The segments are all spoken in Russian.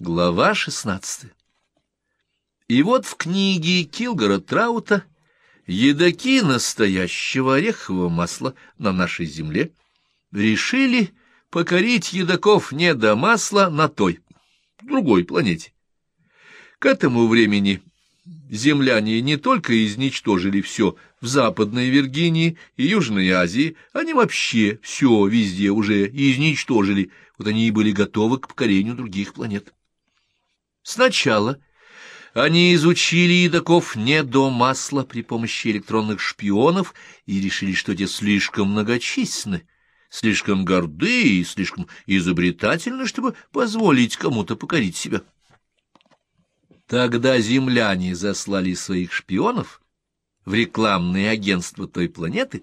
Глава шестнадцатая. И вот в книге Килгора Траута едоки настоящего орехового масла на нашей земле решили покорить едоков не до масла на той, другой планете. К этому времени земляне не только изничтожили все в Западной Виргинии и Южной Азии, они вообще все везде уже изничтожили, вот они и были готовы к покорению других планет. Сначала они изучили едоков не до масла при помощи электронных шпионов и решили, что те слишком многочисленны, слишком горды и слишком изобретательны, чтобы позволить кому-то покорить себя. Тогда земляне заслали своих шпионов в рекламные агентства той планеты,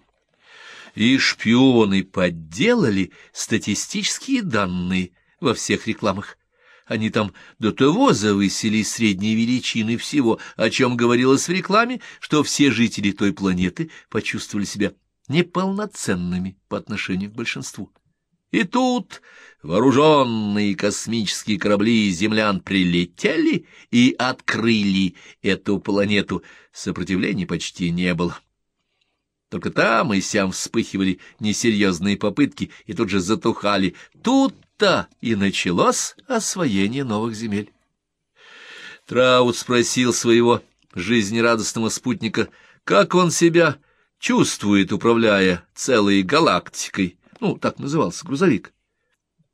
и шпионы подделали статистические данные во всех рекламах. Они там до того завысили средние величины всего, о чем говорилось в рекламе, что все жители той планеты почувствовали себя неполноценными по отношению к большинству. И тут вооруженные космические корабли землян прилетели и открыли эту планету. Сопротивления почти не было. Только там и сям вспыхивали несерьезные попытки и тут же затухали. Тут-то и началось освоение новых земель. Траут спросил своего жизнерадостного спутника, как он себя чувствует, управляя целой галактикой. Ну, так назывался грузовик.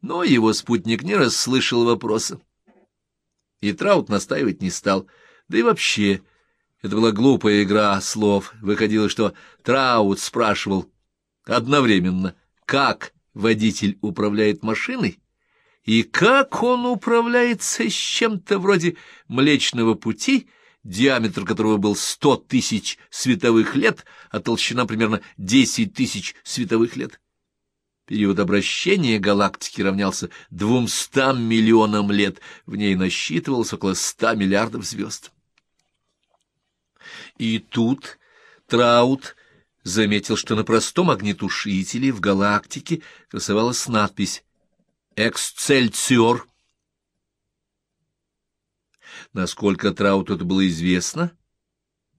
Но его спутник не расслышал вопроса. И Траут настаивать не стал. Да и вообще, это была глупая игра слов. Выходило, что Траут спрашивал одновременно, как водитель управляет машиной, и как он управляется с чем-то вроде Млечного Пути, диаметр которого был сто тысяч световых лет, а толщина примерно десять тысяч световых лет. Период обращения галактики равнялся двумстам миллионам лет, в ней насчитывалось около ста миллиардов звезд. И тут Траут заметил, что на простом огнетушителе в галактике красовалась надпись «Эксцельциор». Насколько Трауту это было известно,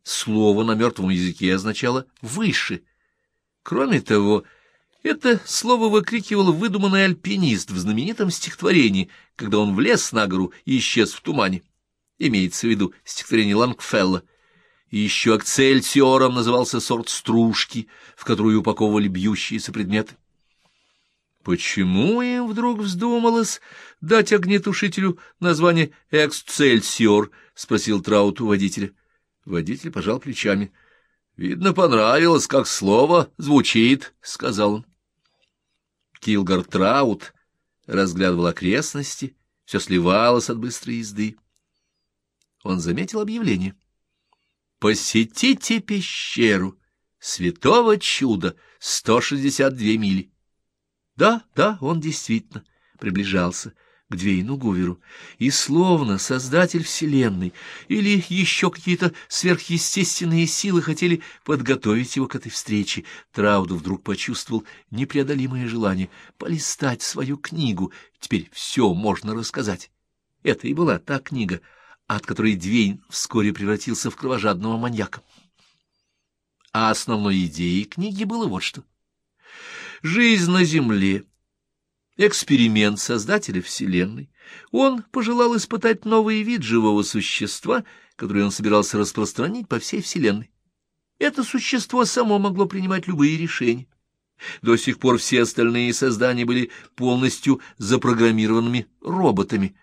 слово на мертвом языке означало «выше». Кроме того, это слово выкрикивал выдуманный альпинист в знаменитом стихотворении, когда он влез на гору и исчез в тумане. Имеется в виду стихотворение Лангфелла. И еще акцельсиором назывался сорт стружки, в которую упаковывали бьющиеся предметы. Почему им вдруг вздумалось дать огнетушителю название «эксцельсиор»? — спросил Траут у водителя. Водитель пожал плечами. — Видно, понравилось, как слово звучит, — сказал он. Килгар Траут разглядывал окрестности, все сливалось от быстрой езды. Он заметил объявление. «Посетите пещеру святого чуда, 162 мили». Да, да, он действительно приближался к Двейну Гуверу, и словно создатель Вселенной или еще какие-то сверхъестественные силы хотели подготовить его к этой встрече, Трауду вдруг почувствовал непреодолимое желание полистать свою книгу. Теперь все можно рассказать. Это и была та книга, от которой Двейн вскоре превратился в кровожадного маньяка. А основной идеей книги было вот что. Жизнь на Земле эксперимент создателя Вселенной, он пожелал испытать новый вид живого существа, который он собирался распространить по всей Вселенной. Это существо само могло принимать любые решения. До сих пор все остальные создания были полностью запрограммированными роботами.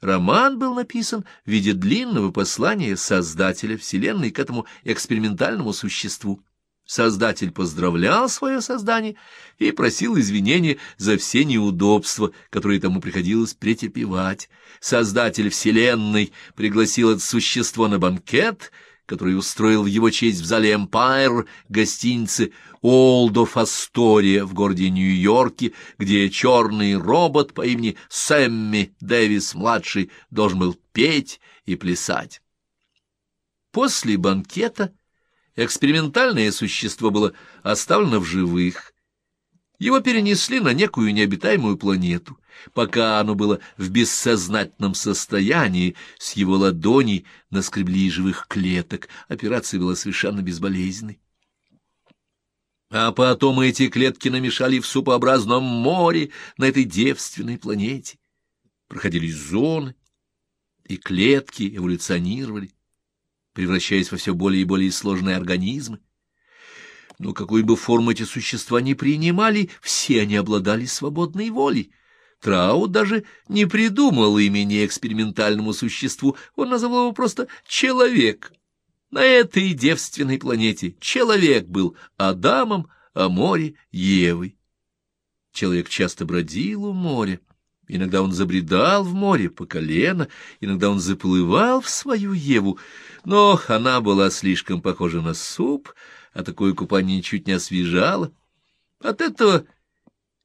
Роман был написан в виде длинного послания создателя Вселенной к этому экспериментальному существу. Создатель поздравлял свое создание и просил извинения за все неудобства, которые тому приходилось претерпевать. Создатель Вселенной пригласил это существо на банкет, который устроил в его честь в зале «Эмпайр» гостиницы «Олдоф Астория» в городе Нью-Йорке, где черный робот по имени Сэмми Дэвис-младший должен был петь и плясать. После банкета Экспериментальное существо было оставлено в живых. Его перенесли на некую необитаемую планету, Пока оно было в бессознательном состоянии, с его ладоней наскребли живых клеток, операция была совершенно безболезненной. А потом эти клетки намешали в супообразном море на этой девственной планете. Проходили зоны, и клетки эволюционировали, превращаясь во все более и более сложные организмы. Но какую бы форму эти существа ни принимали, все они обладали свободной волей. Траут даже не придумал имени экспериментальному существу, он назвал его просто «человек». На этой девственной планете человек был Адамом, а море — Евой. Человек часто бродил у моря. Иногда он забредал в море по колено, иногда он заплывал в свою Еву, но она была слишком похожа на суп, а такое купание ничуть не освежало. От этого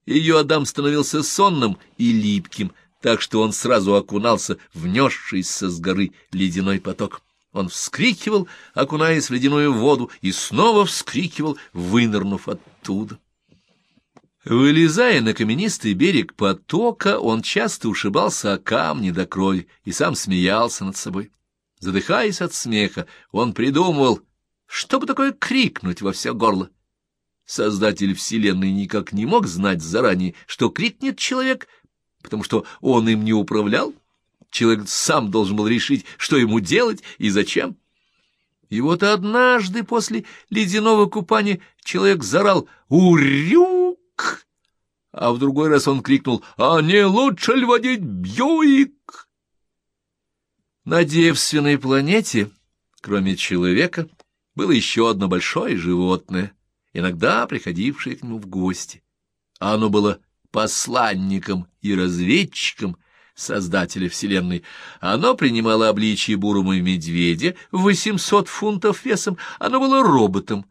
ее Адам становился сонным и липким, так что он сразу окунался в несшийся с горы ледяной поток. Он вскрикивал, окунаясь в ледяную воду, и снова вскрикивал, вынырнув оттуда. Вылезая на каменистый берег потока, он часто ушибался о камни до крови и сам смеялся над собой. Задыхаясь от смеха, он придумывал, чтобы такое крикнуть во все горло. Создатель Вселенной никак не мог знать заранее, что крикнет человек, потому что он им не управлял. Человек сам должен был решить, что ему делать и зачем. И вот однажды после ледяного купания человек зарал «Урю!» а в другой раз он крикнул «А не лучше ли водить Бьюик?» На девственной планете, кроме человека, было еще одно большое животное, иногда приходившее к нему в гости. Оно было посланником и разведчиком Создателя Вселенной. Оно принимало обличие бурого медведя в 800 фунтов весом, оно было роботом.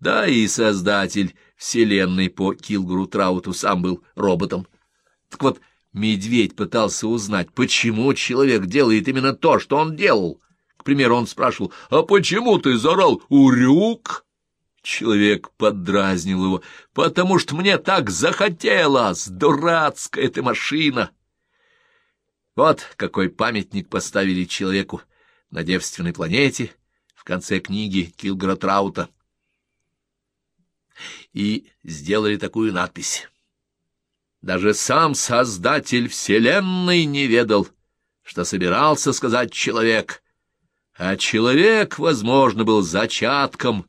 Да и Создатель Вселенной по Килгуру Трауту сам был роботом. Так вот, медведь пытался узнать, почему человек делает именно то, что он делал. К примеру, он спрашивал, «А почему ты зарал урюк?» Человек поддразнил его, «Потому что мне так захотелось, дурацкая ты машина!» Вот какой памятник поставили человеку на девственной планете в конце книги Килгора Траута и сделали такую надпись. Даже сам Создатель Вселенной не ведал, что собирался сказать человек, а человек, возможно, был зачатком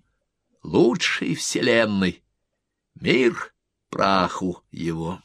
лучшей Вселенной, мир праху его.